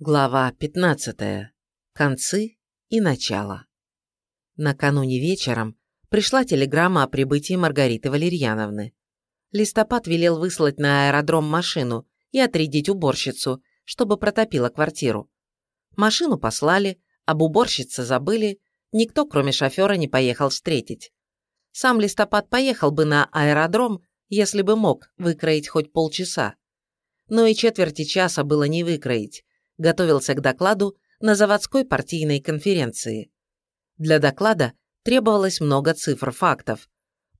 Глава 15. Концы и начало. Накануне вечером пришла телеграмма о прибытии Маргариты Валерьяновны. Листопад велел выслать на аэродром машину и отрядить уборщицу, чтобы протопила квартиру. Машину послали, об уборщице забыли, никто, кроме шофера, не поехал встретить. Сам Листопад поехал бы на аэродром, если бы мог выкроить хоть полчаса. Но и четверти часа было не выкроить, готовился к докладу на заводской партийной конференции. Для доклада требовалось много цифр фактов.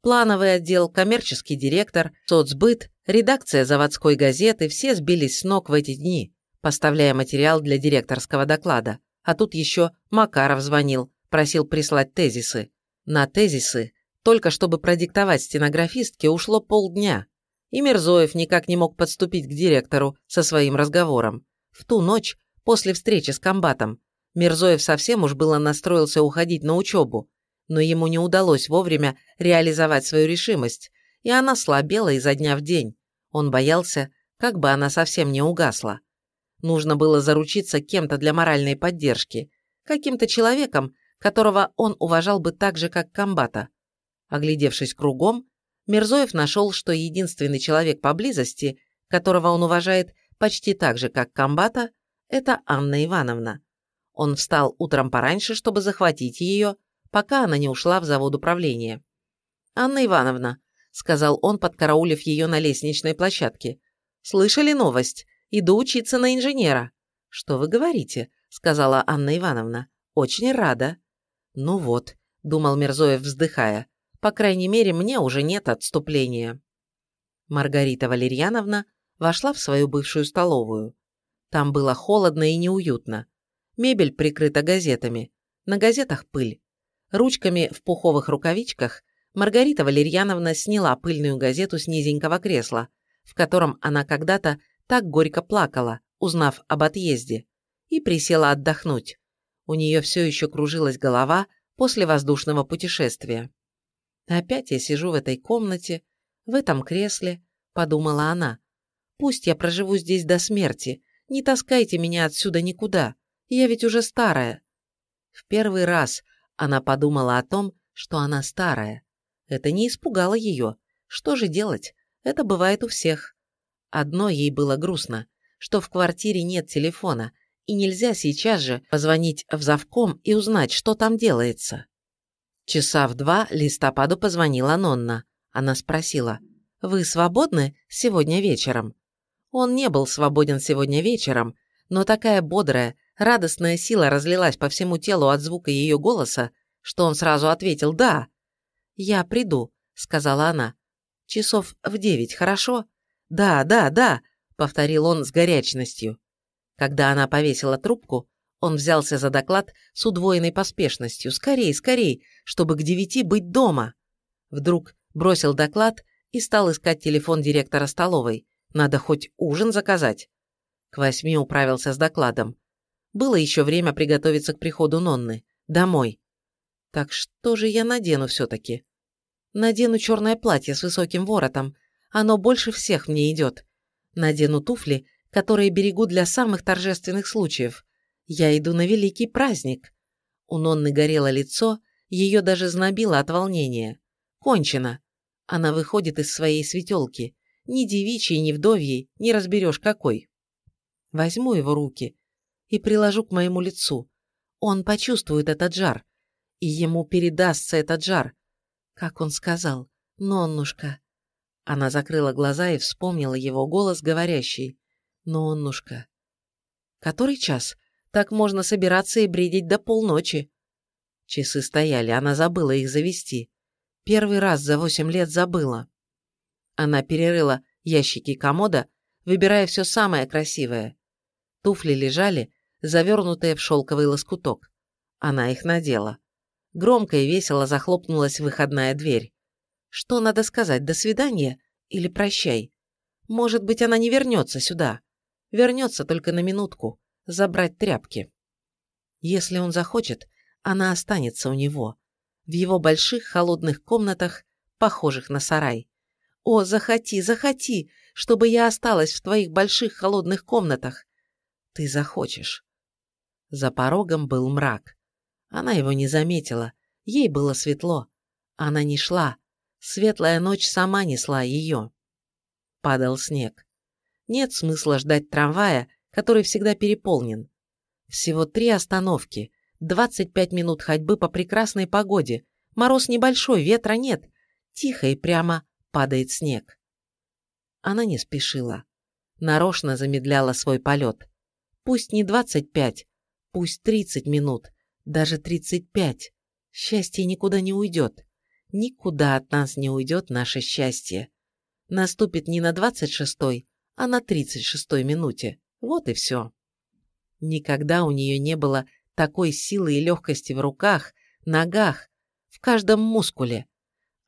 Плановый отдел, коммерческий директор, соцбыт, редакция заводской газеты – все сбились с ног в эти дни, поставляя материал для директорского доклада. А тут еще Макаров звонил, просил прислать тезисы. На тезисы, только чтобы продиктовать стенографистке, ушло полдня. И Мирзоев никак не мог подступить к директору со своим разговором. В ту ночь, после встречи с комбатом, Мирзоев совсем уж было настроился уходить на учебу, но ему не удалось вовремя реализовать свою решимость, и она слабела изо дня в день. Он боялся, как бы она совсем не угасла. Нужно было заручиться кем-то для моральной поддержки, каким-то человеком, которого он уважал бы так же, как комбата. Оглядевшись кругом, Мирзоев нашел, что единственный человек поблизости, которого он уважает, почти так же, как комбата, это Анна Ивановна. Он встал утром пораньше, чтобы захватить ее, пока она не ушла в завод управления. «Анна Ивановна», — сказал он, подкараулив ее на лестничной площадке, — «слышали новость? Иду учиться на инженера». «Что вы говорите?» — сказала Анна Ивановна. «Очень рада». «Ну вот», — думал Мирзоев, вздыхая, — «по крайней мере, мне уже нет отступления». Маргарита Валерьяновна вошла в свою бывшую столовую. Там было холодно и неуютно. Мебель прикрыта газетами. На газетах пыль. Ручками в пуховых рукавичках Маргарита Валерьяновна сняла пыльную газету с низенького кресла, в котором она когда-то так горько плакала, узнав об отъезде, и присела отдохнуть. У нее все еще кружилась голова после воздушного путешествия. «Опять я сижу в этой комнате, в этом кресле», — подумала она. Пусть я проживу здесь до смерти. Не таскайте меня отсюда никуда. Я ведь уже старая. В первый раз она подумала о том, что она старая. Это не испугало ее. Что же делать? Это бывает у всех. Одно ей было грустно, что в квартире нет телефона, и нельзя сейчас же позвонить в завком и узнать, что там делается. Часа в два листопаду позвонила Нонна. Она спросила, «Вы свободны сегодня вечером?» Он не был свободен сегодня вечером, но такая бодрая, радостная сила разлилась по всему телу от звука ее голоса, что он сразу ответил «да». «Я приду», — сказала она. «Часов в девять, хорошо?» «Да, да, да», — повторил он с горячностью. Когда она повесила трубку, он взялся за доклад с удвоенной поспешностью. «Скорей, скорей, чтобы к девяти быть дома!» Вдруг бросил доклад и стал искать телефон директора столовой. Надо хоть ужин заказать. К восьми управился с докладом. Было еще время приготовиться к приходу Нонны. Домой. Так что же я надену все-таки? Надену черное платье с высоким воротом. Оно больше всех мне идет. Надену туфли, которые берегу для самых торжественных случаев. Я иду на великий праздник. У Нонны горело лицо, ее даже знобило от волнения. Кончено. Она выходит из своей светелки. Ни девичьей, ни вдовьей, не разберешь какой. Возьму его руки и приложу к моему лицу. Он почувствует этот жар, и ему передастся этот жар. Как он сказал, «Ноннушка». Она закрыла глаза и вспомнила его голос, говорящий, «Ноннушка». Который час? Так можно собираться и бредить до полночи. Часы стояли, она забыла их завести. Первый раз за восемь лет забыла. Она перерыла ящики комода, выбирая все самое красивое. Туфли лежали, завернутые в шелковый лоскуток. Она их надела. Громко и весело захлопнулась выходная дверь. Что надо сказать, до свидания или прощай? Может быть, она не вернется сюда. Вернется только на минутку, забрать тряпки. Если он захочет, она останется у него. В его больших холодных комнатах, похожих на сарай. О, захоти, захоти, чтобы я осталась в твоих больших холодных комнатах. ты захочешь. За порогом был мрак. Она его не заметила, ей было светло. Она не шла, светлая ночь сама несла ее. Падал снег. Нет смысла ждать трамвая, который всегда переполнен. Всего три остановки, 25 минут ходьбы по прекрасной погоде, мороз небольшой, ветра нет, тихо и прямо падает снег. Она не спешила, нарочно замедляла свой полет. Пусть не 25, пусть 30 минут, даже 35. Счастье никуда не уйдет. Никуда от нас не уйдет наше счастье. Наступит не на 26-й, а на 36-й минуте. Вот и все. Никогда у нее не было такой силы и легкости в руках, ногах, в каждом мускуле.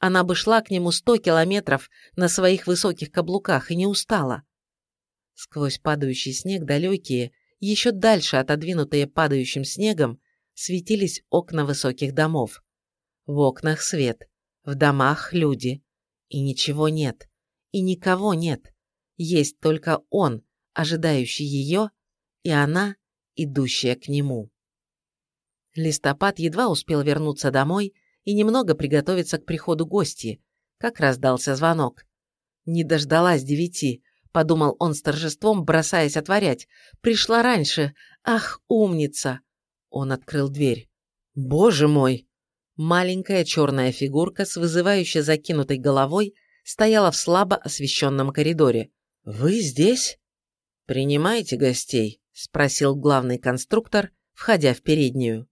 Она бы шла к нему сто километров на своих высоких каблуках и не устала. Сквозь падающий снег далекие, еще дальше отодвинутые падающим снегом, светились окна высоких домов. В окнах свет, в домах люди. И ничего нет, и никого нет. Есть только он, ожидающий ее, и она, идущая к нему. Листопад едва успел вернуться домой и немного приготовиться к приходу гости, как раздался звонок. «Не дождалась девяти», — подумал он с торжеством, бросаясь отворять. «Пришла раньше. Ах, умница!» Он открыл дверь. «Боже мой!» Маленькая черная фигурка с вызывающе закинутой головой стояла в слабо освещенном коридоре. «Вы здесь?» «Принимаете гостей?» – спросил главный конструктор, входя в переднюю.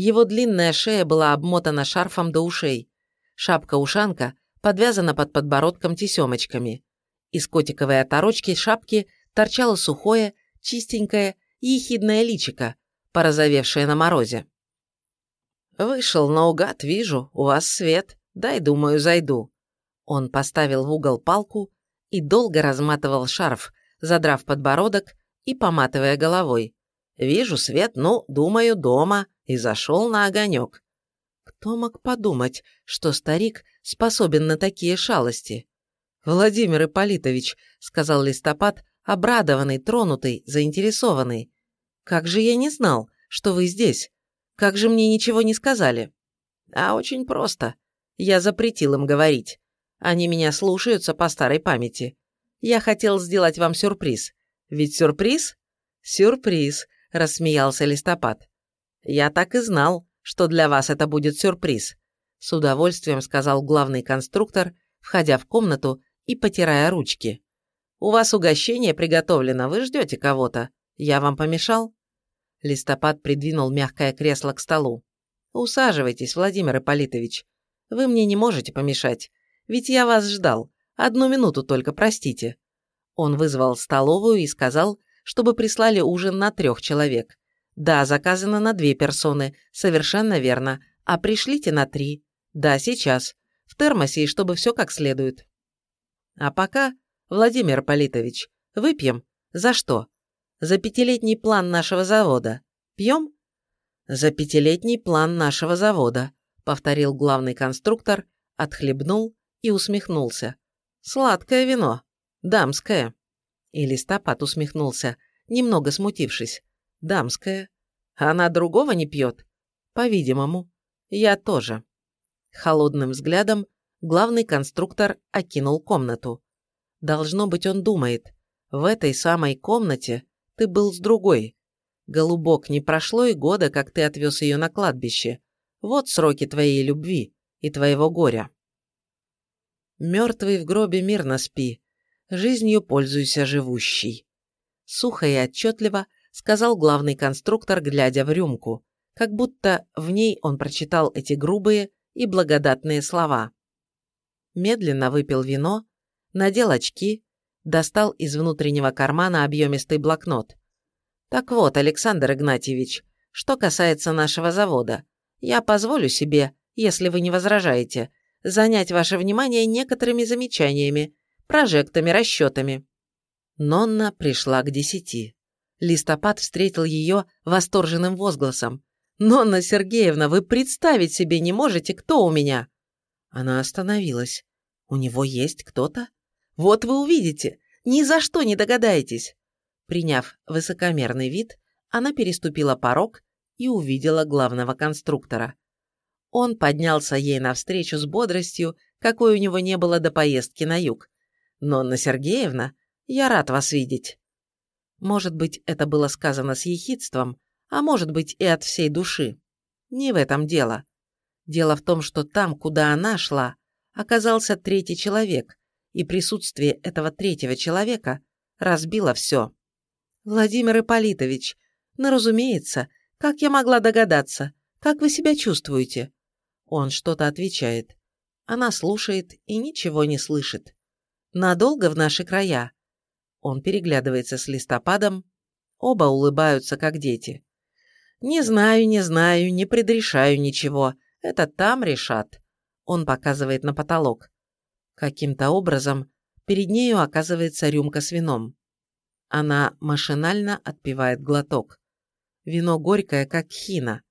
Его длинная шея была обмотана шарфом до ушей. Шапка-ушанка подвязана под подбородком тесемочками. Из котиковой оторочки шапки торчало сухое, чистенькое и ехидное личико, порозовевшее на морозе. «Вышел наугад, вижу, у вас свет. Дай, думаю, зайду». Он поставил в угол палку и долго разматывал шарф, задрав подбородок и поматывая головой. «Вижу свет, ну, думаю, дома», и зашел на огонек. Кто мог подумать, что старик способен на такие шалости? «Владимир Ипполитович», — сказал Листопад, обрадованный, тронутый, заинтересованный. «Как же я не знал, что вы здесь? Как же мне ничего не сказали?» «А очень просто. Я запретил им говорить. Они меня слушаются по старой памяти. Я хотел сделать вам сюрприз. Ведь сюрприз? Сюрприз, рассмеялся Листопад. Я так и знал, что для вас это будет сюрприз, с удовольствием сказал главный конструктор, входя в комнату и потирая ручки. У вас угощение приготовлено, вы ждете кого-то. Я вам помешал? Листопад придвинул мягкое кресло к столу. Усаживайтесь, Владимир Ипполитович. Вы мне не можете помешать. Ведь я вас ждал. Одну минуту только, простите». Он вызвал столовую и сказал, чтобы прислали ужин на трех человек. «Да, заказано на две персоны, совершенно верно. А пришлите на три. Да, сейчас. В термосе, и чтобы все как следует». «А пока, Владимир Политович, выпьем. За что? За пятилетний план нашего завода. Пьем?» «За пятилетний план нашего завода», — повторил главный конструктор, отхлебнул и усмехнулся. «Сладкое вино. Дамское». И листопад усмехнулся, немного смутившись. «Дамское. Она другого не пьет?» «По-видимому. Я тоже». Холодным взглядом главный конструктор окинул комнату. Должно быть, он думает. В этой самой комнате ты был с другой. Голубок, не прошло и года, как ты отвез ее на кладбище. Вот сроки твоей любви и твоего горя. Мертвый в гробе мирно спи, жизнью пользуйся живущий. Сухо и отчетливо сказал главный конструктор, глядя в рюмку, как будто в ней он прочитал эти грубые и благодатные слова. Медленно выпил вино, надел очки, достал из внутреннего кармана объемистый блокнот. «Так вот, Александр Игнатьевич, что касается нашего завода, я позволю себе, если вы не возражаете, занять ваше внимание некоторыми замечаниями, прожектами, расчетами». Нонна пришла к десяти. Листопад встретил ее восторженным возгласом. «Нонна Сергеевна, вы представить себе не можете, кто у меня!» Она остановилась. «У него есть кто-то? Вот вы увидите, ни за что не догадаетесь!» Приняв высокомерный вид, она переступила порог и увидела главного конструктора. Он поднялся ей навстречу с бодростью, какой у него не было до поездки на юг. «Нонна Сергеевна, я рад вас видеть». Может быть, это было сказано с ехидством, а может быть и от всей души. Не в этом дело. Дело в том, что там, куда она шла, оказался третий человек, и присутствие этого третьего человека разбило все. «Владимир Ипполитович, ну, разумеется, как я могла догадаться? Как вы себя чувствуете?» Он что-то отвечает. Она слушает и ничего не слышит. «Надолго в наши края?» Он переглядывается с листопадом. Оба улыбаются, как дети. «Не знаю, не знаю, не предрешаю ничего. Это там решат». Он показывает на потолок. Каким-то образом перед нею оказывается рюмка с вином. Она машинально отпивает глоток. Вино горькое, как хина.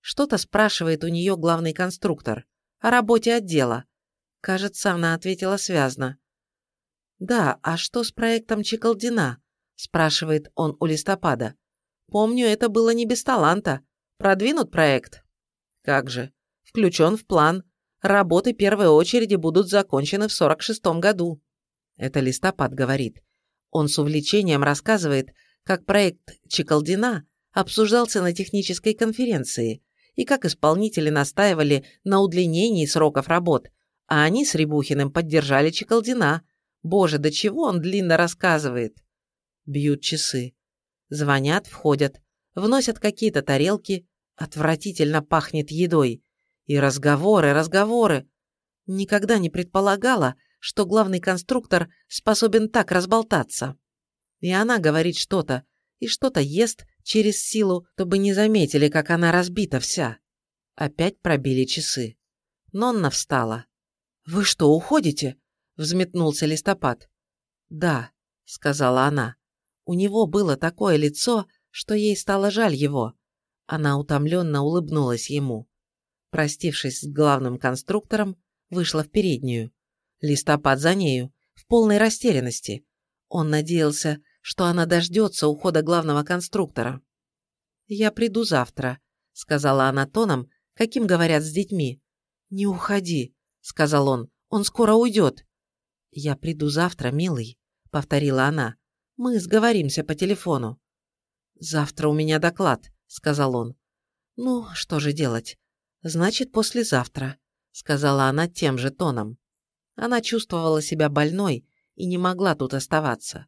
Что-то спрашивает у нее главный конструктор. О работе отдела. Кажется, она ответила связно. «Да, а что с проектом Чекалдина?» – спрашивает он у листопада. «Помню, это было не без таланта. Продвинут проект?» «Как же. Включен в план. Работы первой очереди будут закончены в 46-м году». Это листопад говорит. Он с увлечением рассказывает, как проект Чекалдина обсуждался на технической конференции и как исполнители настаивали на удлинении сроков работ, а они с Рябухиным поддержали Чекалдина – Боже, до чего он длинно рассказывает. Бьют часы. Звонят, входят, вносят какие-то тарелки, отвратительно пахнет едой. И разговоры, разговоры. Никогда не предполагала, что главный конструктор способен так разболтаться. И она говорит что-то, и что-то ест через силу, чтобы не заметили, как она разбита вся. Опять пробили часы. Нонна встала. «Вы что, уходите?» Взметнулся листопад. «Да», — сказала она. У него было такое лицо, что ей стало жаль его. Она утомленно улыбнулась ему. Простившись с главным конструктором, вышла в переднюю. Листопад за нею, в полной растерянности. Он надеялся, что она дождется ухода главного конструктора. «Я приду завтра», — сказала она тоном, каким говорят с детьми. «Не уходи», — сказал он, — «он скоро уйдет». «Я приду завтра, милый», — повторила она. «Мы сговоримся по телефону». «Завтра у меня доклад», — сказал он. «Ну, что же делать? Значит, послезавтра», — сказала она тем же тоном. Она чувствовала себя больной и не могла тут оставаться.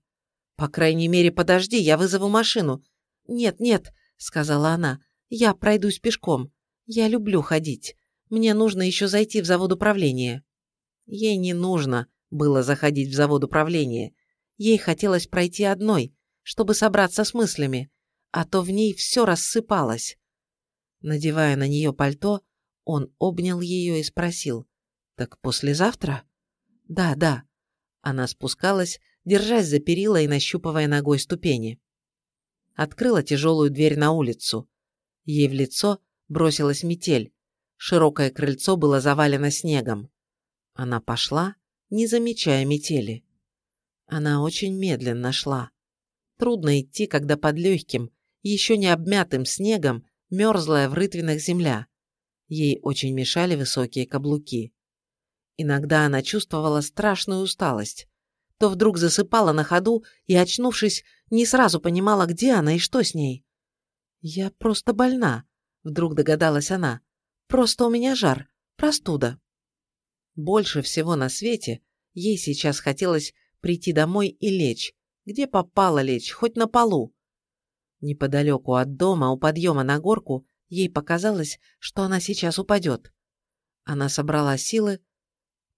«По крайней мере, подожди, я вызову машину». «Нет, нет», — сказала она, — «я пройдусь пешком. Я люблю ходить. Мне нужно еще зайти в завод управления». Ей не нужно, было заходить в завод управления. Ей хотелось пройти одной, чтобы собраться с мыслями, а то в ней все рассыпалось. Надевая на нее пальто, он обнял ее и спросил, «Так послезавтра?» «Да, да». Она спускалась, держась за перила и нащупывая ногой ступени. Открыла тяжелую дверь на улицу. Ей в лицо бросилась метель. Широкое крыльцо было завалено снегом. Она пошла, не замечая метели. Она очень медленно шла. Трудно идти, когда под легким, еще не обмятым снегом мерзлая в рытвинах земля. Ей очень мешали высокие каблуки. Иногда она чувствовала страшную усталость. То вдруг засыпала на ходу и, очнувшись, не сразу понимала, где она и что с ней. «Я просто больна», — вдруг догадалась она. «Просто у меня жар, простуда». Больше всего на свете ей сейчас хотелось прийти домой и лечь. Где попало лечь, хоть на полу. Неподалеку от дома, у подъема на горку, ей показалось, что она сейчас упадет. Она собрала силы,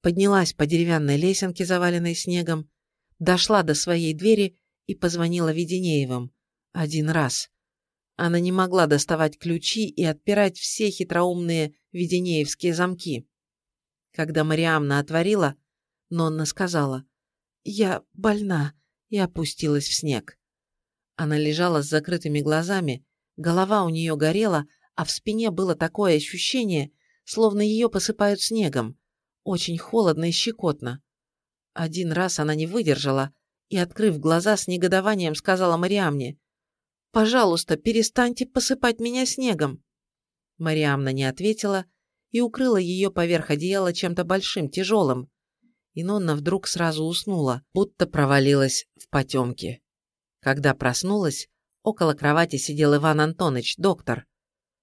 поднялась по деревянной лесенке, заваленной снегом, дошла до своей двери и позвонила Веденеевым. Один раз. Она не могла доставать ключи и отпирать все хитроумные веденеевские замки. Когда Мариамна отворила, Нонна сказала «Я больна» и опустилась в снег. Она лежала с закрытыми глазами, голова у нее горела, а в спине было такое ощущение, словно ее посыпают снегом. Очень холодно и щекотно. Один раз она не выдержала и, открыв глаза, с негодованием сказала Мариамне, «Пожалуйста, перестаньте посыпать меня снегом». Мариамна не ответила и укрыла ее поверх одеяла чем-то большим, тяжелым. И Нонна вдруг сразу уснула, будто провалилась в потемки. Когда проснулась, около кровати сидел Иван Антонович, доктор.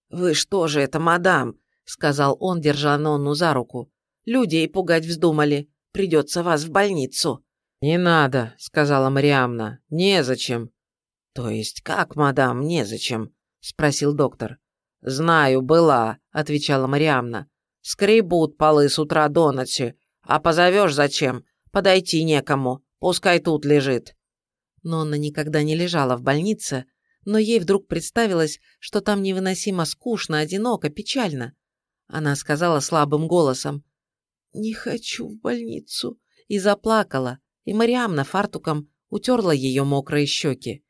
«Вы что же это, мадам?» — сказал он, держа Нонну за руку. «Людей пугать вздумали. Придется вас в больницу». «Не надо», — сказала Мариамна. «Незачем». «То есть как, мадам, незачем?» — спросил доктор. «Знаю, была», — отвечала Мариамна. «Скребут полы с утра до ночи. А позовешь зачем? Подойти некому. Пускай тут лежит». Но она никогда не лежала в больнице, но ей вдруг представилось, что там невыносимо скучно, одиноко, печально. Она сказала слабым голосом «Не хочу в больницу» и заплакала, и Мариамна фартуком утерла ее мокрые щеки.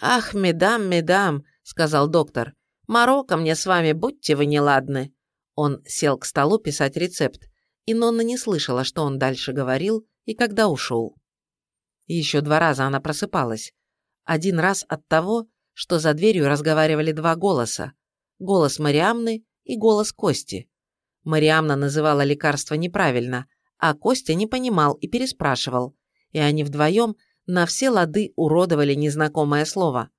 «Ах, медам, медам», — сказал доктор, — «Марокко мне с вами, будьте вы неладны». Он сел к столу писать рецепт, и Нонна не слышала, что он дальше говорил и когда ушел. Еще два раза она просыпалась. Один раз от того, что за дверью разговаривали два голоса. Голос Мариамны и голос Кости. Мариамна называла лекарство неправильно, а Костя не понимал и переспрашивал, и они вдвоем на все лады уродовали незнакомое слово.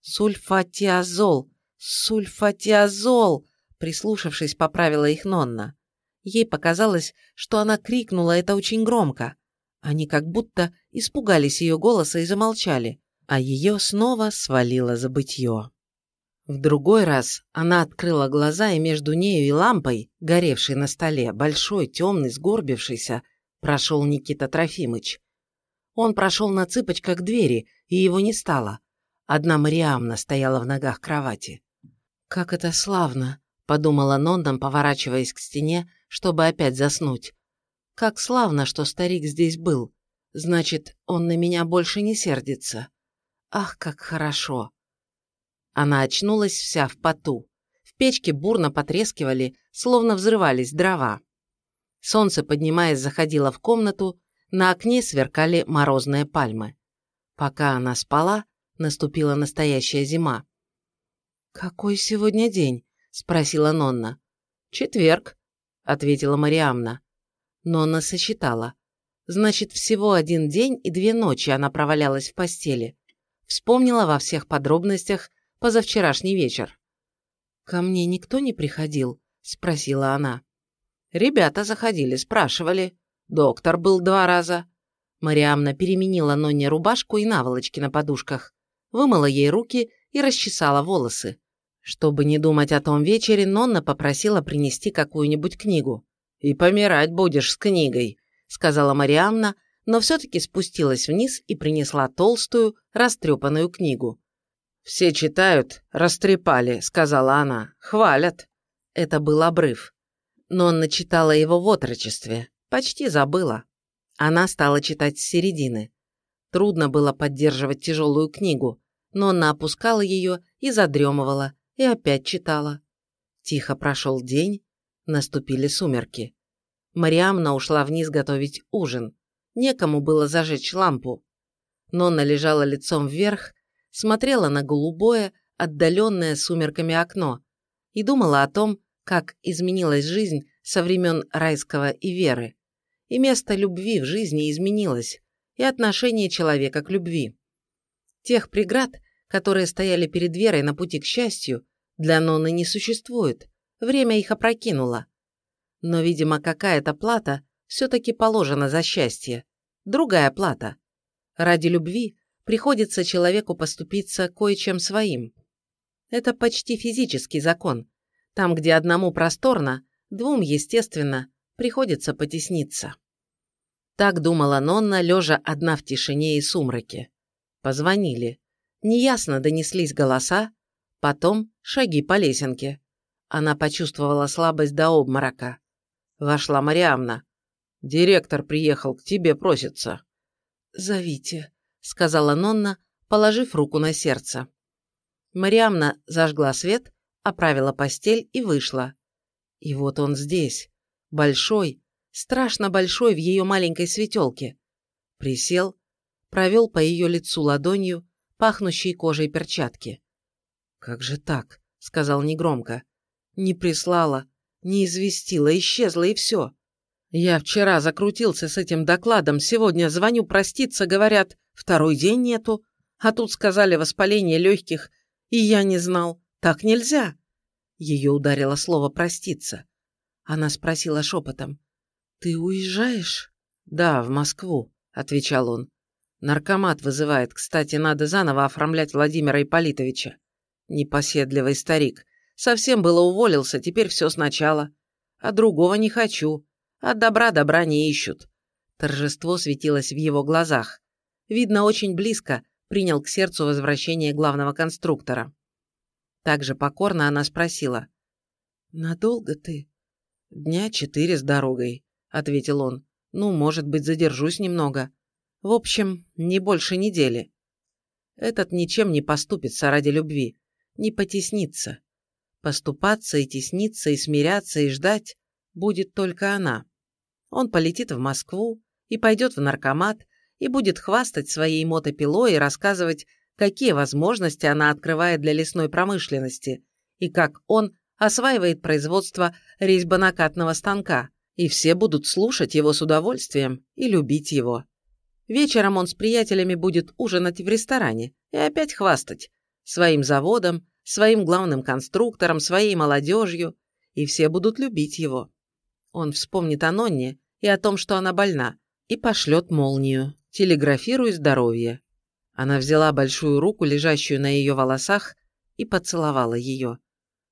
«Сульфатиазол! Сульфатиазол!» Прислушавшись, поправила их Нонна. Ей показалось, что она крикнула это очень громко. Они как будто испугались ее голоса и замолчали, а ее снова свалило забытье. В другой раз она открыла глаза, и между нею и лампой, горевшей на столе, большой, темный, сгорбившийся, прошел Никита Трофимыч. Он прошел на цыпочках к двери, и его не стало. Одна Мариамна стояла в ногах кровати. «Как это славно!» — подумала Нондом, поворачиваясь к стене, чтобы опять заснуть. «Как славно, что старик здесь был. Значит, он на меня больше не сердится. Ах, как хорошо!» Она очнулась вся в поту. В печке бурно потрескивали, словно взрывались дрова. Солнце, поднимаясь, заходило в комнату, на окне сверкали морозные пальмы. Пока она спала, наступила настоящая зима. «Какой сегодня день?» – спросила Нонна. «Четверг», – ответила Мариамна. Нонна сосчитала. Значит, всего один день и две ночи она провалялась в постели. Вспомнила во всех подробностях позавчерашний вечер. «Ко мне никто не приходил?» – спросила она. «Ребята заходили, спрашивали. Доктор был два раза». Мариамна переменила Нонне рубашку и наволочки на подушках, вымыла ей руки и расчесала волосы. Чтобы не думать о том вечере, Нонна попросила принести какую-нибудь книгу. «И помирать будешь с книгой», — сказала Мариамна, но все-таки спустилась вниз и принесла толстую, растрепанную книгу. «Все читают, растрепали», — сказала она. «Хвалят». Это был обрыв. Нонна читала его в отрочестве. Почти забыла. Она стала читать с середины. Трудно было поддерживать тяжелую книгу, но она опускала ее и задремывала, и опять читала. Тихо прошел день, наступили сумерки. Мариамна ушла вниз готовить ужин. Некому было зажечь лампу. Нонна лежала лицом вверх, смотрела на голубое, отдаленное сумерками окно и думала о том, как изменилась жизнь со времен Райского и Веры. И место любви в жизни изменилось, и отношение человека к любви. Тех преград, которые стояли перед Верой на пути к счастью, для Ноны не существует, время их опрокинуло. Но, видимо, какая-то плата все-таки положена за счастье. Другая плата. Ради любви приходится человеку поступиться кое-чем своим. Это почти физический закон. Там, где одному просторно, двум, естественно, приходится потесниться. Так думала Нонна, лежа одна в тишине и сумраке. Позвонили. Неясно донеслись голоса, потом шаги по лесенке. Она почувствовала слабость до обморока. Вошла Мариамна. «Директор приехал, к тебе просится». «Зовите», — сказала Нонна, положив руку на сердце. Мариамна зажгла свет, оправила постель и вышла. И вот он здесь, большой, страшно большой в ее маленькой светелке. Присел, провел по ее лицу ладонью, пахнущей кожей перчатки. «Как же так?» — сказал негромко. «Не прислала, не известила, исчезла и все. Я вчера закрутился с этим докладом, сегодня звоню проститься, говорят, второй день нету, а тут сказали воспаление легких, и я не знал. Так нельзя!» Ее ударило слово «проститься». Она спросила шепотом. «Ты уезжаешь?» «Да, в Москву», — отвечал он. «Наркомат вызывает. Кстати, надо заново оформлять Владимира Ипполитовича. Непоседливый старик. Совсем было уволился, теперь все сначала. А другого не хочу. От добра добра не ищут». Торжество светилось в его глазах. Видно, очень близко принял к сердцу возвращение главного конструктора. Также покорно она спросила. «Надолго ты?» «Дня четыре с дорогой», — ответил он. «Ну, может быть, задержусь немного. В общем, не больше недели. Этот ничем не поступится ради любви, не потеснится. Поступаться и тесниться, и смиряться, и ждать будет только она. Он полетит в Москву и пойдет в наркомат, и будет хвастать своей мотопилой и рассказывать, какие возможности она открывает для лесной промышленности, и как он осваивает производство резьбонакатного станка, и все будут слушать его с удовольствием и любить его. Вечером он с приятелями будет ужинать в ресторане и опять хвастать своим заводом, своим главным конструктором, своей молодежью, и все будут любить его. Он вспомнит о Нонне и о том, что она больна, и пошлет молнию. Телеграфируй здоровье. Она взяла большую руку, лежащую на ее волосах, и поцеловала ее.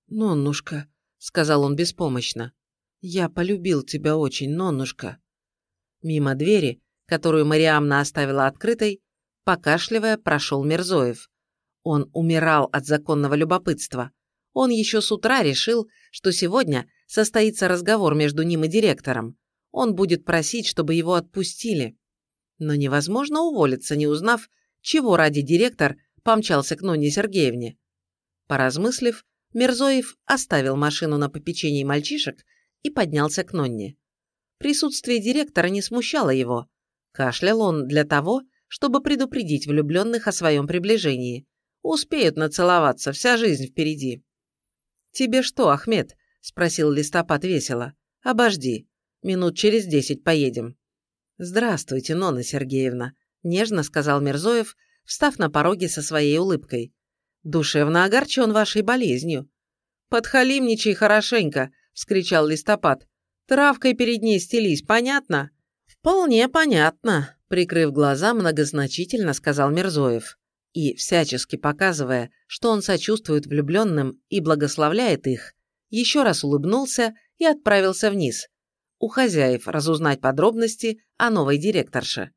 «Ноннушка», — сказал он беспомощно, — «я полюбил тебя очень, Ноннушка». Мимо двери, которую Мариамна оставила открытой, покашливая, прошел Мерзоев. Он умирал от законного любопытства. Он еще с утра решил, что сегодня состоится разговор между ним и директором. Он будет просить, чтобы его отпустили. Но невозможно уволиться, не узнав, чего ради директор помчался к Ноне Сергеевне. Поразмыслив, Мерзоев оставил машину на попечении мальчишек и поднялся к Нонне. Присутствие директора не смущало его. Кашлял он для того, чтобы предупредить влюбленных о своем приближении. Успеют нацеловаться, вся жизнь впереди. «Тебе что, Ахмед?» – спросил Листопад весело. «Обожди. Минут через десять поедем». «Здравствуйте, Нонна Сергеевна», – нежно сказал Мирзоев, встав на пороге со своей улыбкой. «Душевно огорчен вашей болезнью». «Подхалимничай хорошенько», – вскричал Листопад. «Травкой перед ней стелись, понятно?» «Вполне понятно», – прикрыв глаза, многозначительно сказал Мирзоев. И, всячески показывая, что он сочувствует влюбленным и благословляет их, еще раз улыбнулся и отправился вниз, у хозяев разузнать подробности о новой директорше.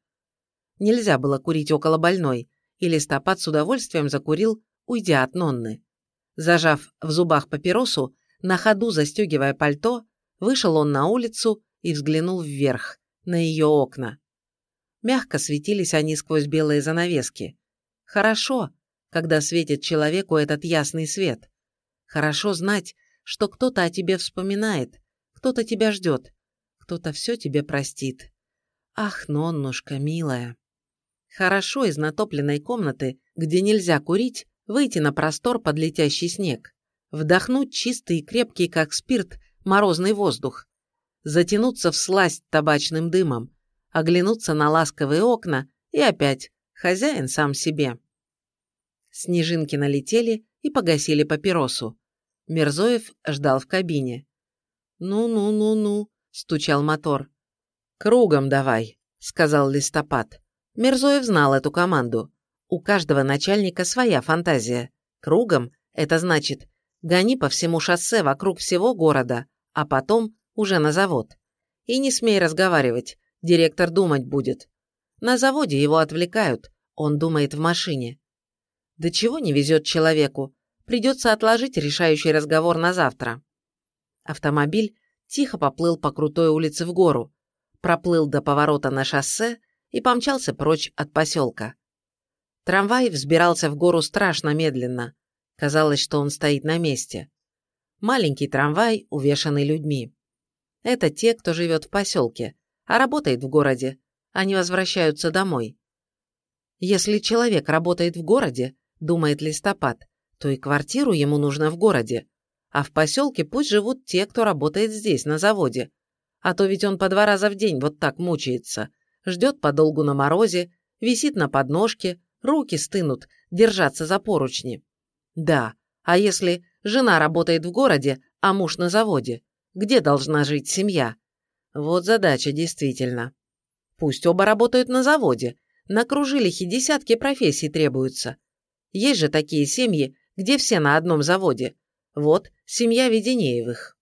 Нельзя было курить около больной, и листопад с удовольствием закурил, уйдя от Нонны. Зажав в зубах папиросу, на ходу застегивая пальто, вышел он на улицу и взглянул вверх, на ее окна. Мягко светились они сквозь белые занавески. Хорошо, когда светит человеку этот ясный свет. Хорошо знать, что кто-то о тебе вспоминает, кто-то тебя ждет, кто-то все тебе простит. Ах, Ноннушка, милая. Хорошо из натопленной комнаты, где нельзя курить, выйти на простор под летящий снег, вдохнуть чистый и крепкий, как спирт, морозный воздух, затянуться в сласть табачным дымом, оглянуться на ласковые окна и опять хозяин сам себе. Снежинки налетели и погасили папиросу. Мерзоев ждал в кабине. «Ну-ну-ну-ну», – стучал мотор. «Кругом давай», – сказал Листопад. Мерзоев знал эту команду. У каждого начальника своя фантазия. Кругом – это значит, гони по всему шоссе вокруг всего города, а потом уже на завод. И не смей разговаривать, директор думать будет. На заводе его отвлекают, он думает в машине. Да чего не везет человеку, придется отложить решающий разговор на завтра. Автомобиль тихо поплыл по крутой улице в гору, проплыл до поворота на шоссе и помчался прочь от поселка. Трамвай взбирался в гору страшно медленно. Казалось, что он стоит на месте. Маленький трамвай, увешанный людьми. Это те, кто живет в поселке, а работает в городе. Они возвращаются домой. Если человек работает в городе, думает листопад, то и квартиру ему нужно в городе. А в поселке пусть живут те, кто работает здесь, на заводе. А то ведь он по два раза в день вот так мучается. Ждет подолгу на морозе, висит на подножке, руки стынут, держаться за поручни. Да, а если жена работает в городе, а муж на заводе? Где должна жить семья? Вот задача действительно. Пусть оба работают на заводе. На кружилихе десятки профессий требуются. Есть же такие семьи, где все на одном заводе. Вот семья Веденеевых.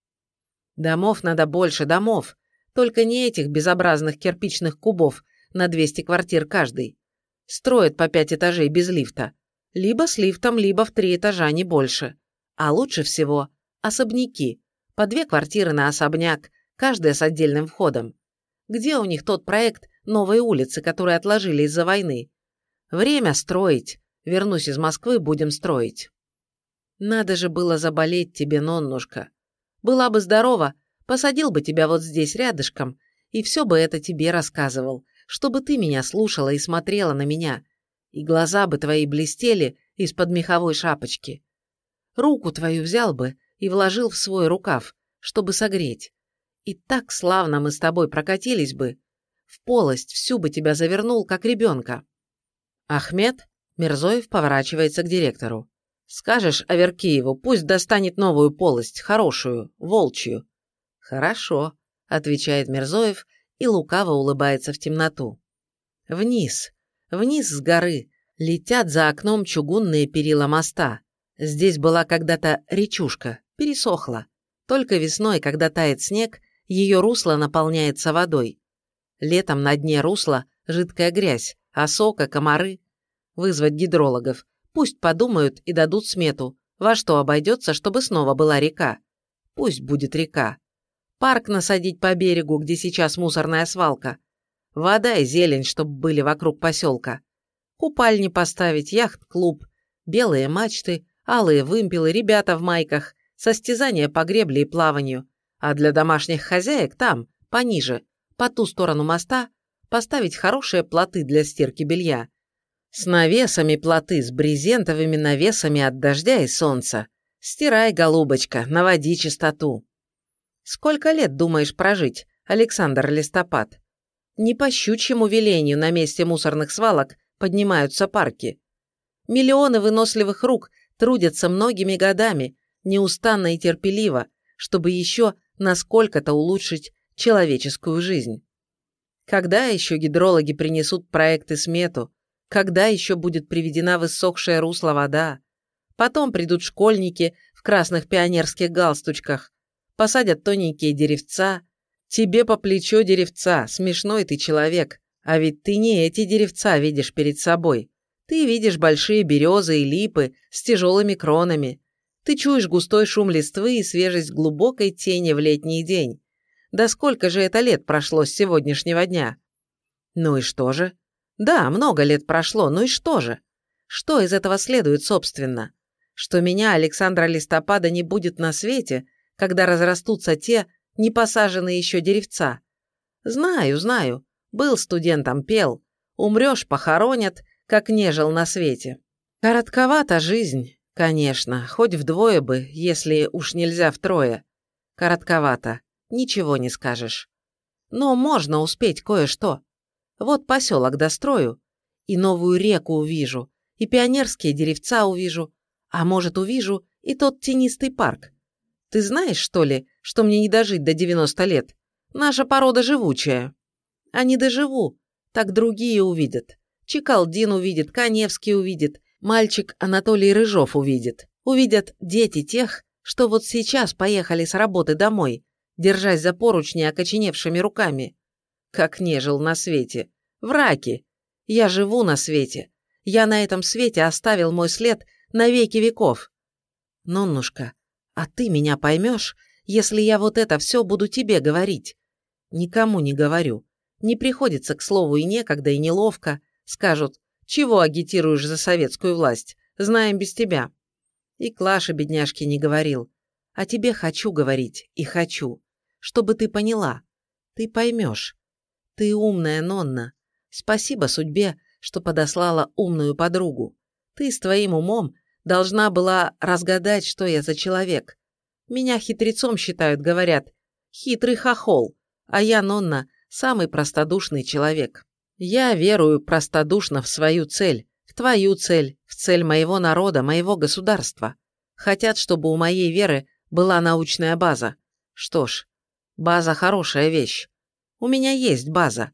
Домов надо больше домов, только не этих безобразных кирпичных кубов на 200 квартир каждый. Строят по пять этажей без лифта. Либо с лифтом, либо в три этажа, не больше. А лучше всего особняки. По две квартиры на особняк, каждая с отдельным входом. Где у них тот проект новой улицы, который отложили из-за войны? Время строить. Вернусь из Москвы, будем строить. Надо же было заболеть тебе, Ноннушка. Была бы здорова, посадил бы тебя вот здесь рядышком, и все бы это тебе рассказывал, чтобы ты меня слушала и смотрела на меня, и глаза бы твои блестели из-под меховой шапочки. Руку твою взял бы и вложил в свой рукав, чтобы согреть. И так славно мы с тобой прокатились бы. В полость всю бы тебя завернул, как ребенка. Ахмед Мирзоев поворачивается к директору. Скажешь Аверкиеву, пусть достанет новую полость, хорошую, волчью. Хорошо, отвечает Мирзоев и лукаво улыбается в темноту. Вниз, вниз с горы, летят за окном чугунные перила моста. Здесь была когда-то речушка, пересохла. Только весной, когда тает снег, ее русло наполняется водой. Летом на дне русла жидкая грязь, осока, комары. Вызвать гидрологов. Пусть подумают и дадут смету, во что обойдется, чтобы снова была река. Пусть будет река. Парк насадить по берегу, где сейчас мусорная свалка. Вода и зелень, чтобы были вокруг поселка. Купальни поставить, яхт-клуб, белые мачты, алые вымпелы, ребята в майках, состязания по гребле и плаванию, а для домашних хозяек там, пониже, по ту сторону моста, поставить хорошие плоты для стирки белья. С навесами плоты, с брезентовыми навесами от дождя и солнца. Стирай, голубочка, наводи чистоту. Сколько лет думаешь прожить, Александр Листопад? Не по щучьему велению на месте мусорных свалок поднимаются парки. Миллионы выносливых рук трудятся многими годами, неустанно и терпеливо, чтобы еще насколько-то улучшить человеческую жизнь. Когда еще гидрологи принесут проекты смету? Когда еще будет приведена в иссохшее русло вода? Потом придут школьники в красных пионерских галстучках, посадят тоненькие деревца. Тебе по плечо деревца, смешной ты человек, а ведь ты не эти деревца видишь перед собой. Ты видишь большие березы и липы с тяжелыми кронами, ты чуешь густой шум листвы и свежесть глубокой тени в летний день. Да сколько же это лет прошло с сегодняшнего дня? Ну и что же? Да, много лет прошло, ну и что же? Что из этого следует, собственно? Что меня, Александра Листопада, не будет на свете, когда разрастутся те, не посаженные еще деревца? Знаю, знаю. Был студентом, пел. Умрешь, похоронят, как не жил на свете. Коротковата жизнь. Конечно, хоть вдвое бы, если уж нельзя втрое. Коротковато, ничего не скажешь. Но можно успеть кое-что. Вот поселок дострою, и новую реку увижу, и пионерские деревца увижу, а может увижу и тот тенистый парк. Ты знаешь, что ли, что мне не дожить до 90 лет? Наша порода живучая. А не доживу, так другие увидят. Чекалдин увидит, Каневский увидит, мальчик Анатолий Рыжов увидит. Увидят дети тех, что вот сейчас поехали с работы домой, держась за поручни окоченевшими руками. Как не жил на свете. Враки. Я живу на свете. Я на этом свете оставил мой след на веки веков. Ноннушка, а ты меня поймешь, если я вот это все буду тебе говорить? Никому не говорю. Не приходится к слову и некогда, и неловко. Скажут, чего агитируешь за советскую власть? Знаем без тебя. И Клаша, бедняжки, не говорил. А тебе хочу говорить, и хочу. Чтобы ты поняла. Ты поймешь. Ты умная, Нонна. Спасибо судьбе, что подослала умную подругу. Ты с твоим умом должна была разгадать, что я за человек. Меня хитрецом считают, говорят. Хитрый хохол. А я, Нонна, самый простодушный человек. Я верую простодушно в свою цель, в твою цель, в цель моего народа, моего государства. Хотят, чтобы у моей веры была научная база. Что ж, база хорошая вещь. У меня есть база.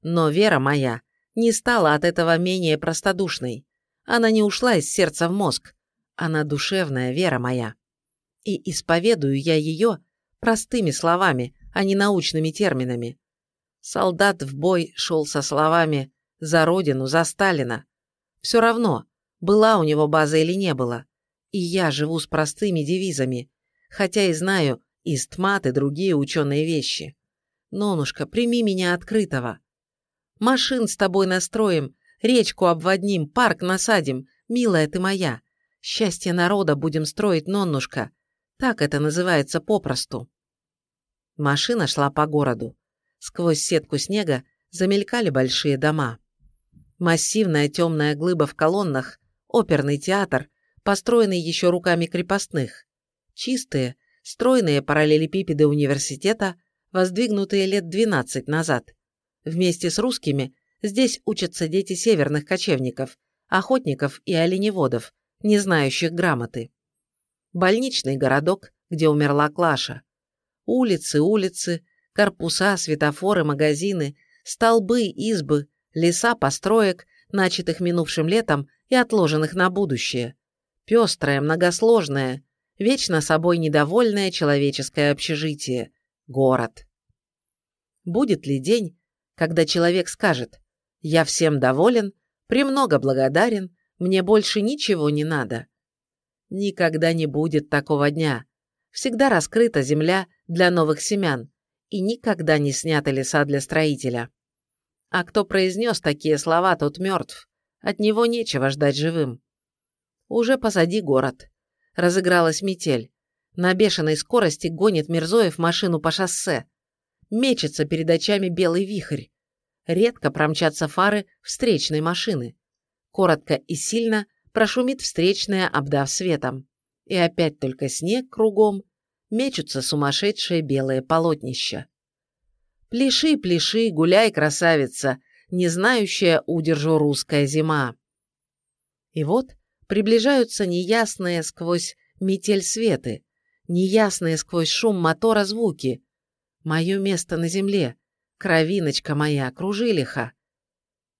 Но вера моя не стала от этого менее простодушной. Она не ушла из сердца в мозг. Она душевная вера моя. И исповедую я ее простыми словами, а не научными терминами. Солдат в бой шел со словами «За Родину, за Сталина». Все равно, была у него база или не было. И я живу с простыми девизами, хотя и знаю истмат и другие ученые вещи. Нонушка, прими меня открытого. Машин с тобой настроим, речку обводним, парк насадим, милая ты моя. Счастье народа будем строить, Ноннушка. Так это называется попросту. Машина шла по городу. Сквозь сетку снега замелькали большие дома. Массивная темная глыба в колоннах, оперный театр, построенный еще руками крепостных. Чистые, стройные параллелепипеды университета, воздвигнутые лет 12 назад. Вместе с русскими здесь учатся дети северных кочевников, охотников и оленеводов, не знающих грамоты. Больничный городок, где умерла Клаша. Улицы, улицы, корпуса, светофоры, магазины, столбы, избы, леса построек, начатых минувшим летом и отложенных на будущее. Пестрое, многосложное, вечно собой недовольное человеческое общежитие. Город. Будет ли день, когда человек скажет «Я всем доволен, премного благодарен, мне больше ничего не надо»? Никогда не будет такого дня. Всегда раскрыта земля для новых семян, и никогда не сняты леса для строителя. А кто произнес такие слова, тот мертв. От него нечего ждать живым. Уже позади город. Разыгралась метель. На бешеной скорости гонит Мирзоев машину по шоссе. Мечется перед очами белый вихрь. Редко промчатся фары встречной машины. Коротко и сильно прошумит встречная, обдав светом. И опять только снег кругом, мечутся сумасшедшие белые полотнища. Пляши, пляши, гуляй, красавица, не знающая удержу русская зима. И вот приближаются неясные сквозь метель светы, неясные сквозь шум мотора звуки. Мое место на земле, кровиночка моя, кружилиха.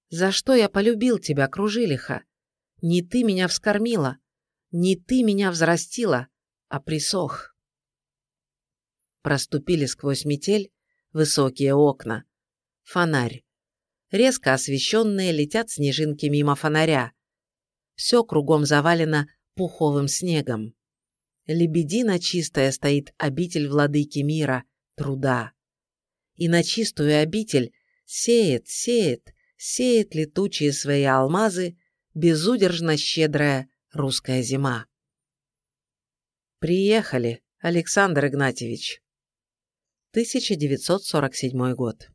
За что я полюбил тебя, кружилиха? Не ты меня вскормила, не ты меня взрастила, а присох проступили сквозь метель высокие окна. Фонарь. Резко освещенные летят снежинки мимо фонаря. Все кругом завалено пуховым снегом. Лебедина чистая стоит обитель владыки мира, труда. И на чистую обитель сеет, сеет, сеет летучие свои алмазы безудержно щедрая русская зима. Приехали, Александр Игнатьевич. 1947 год.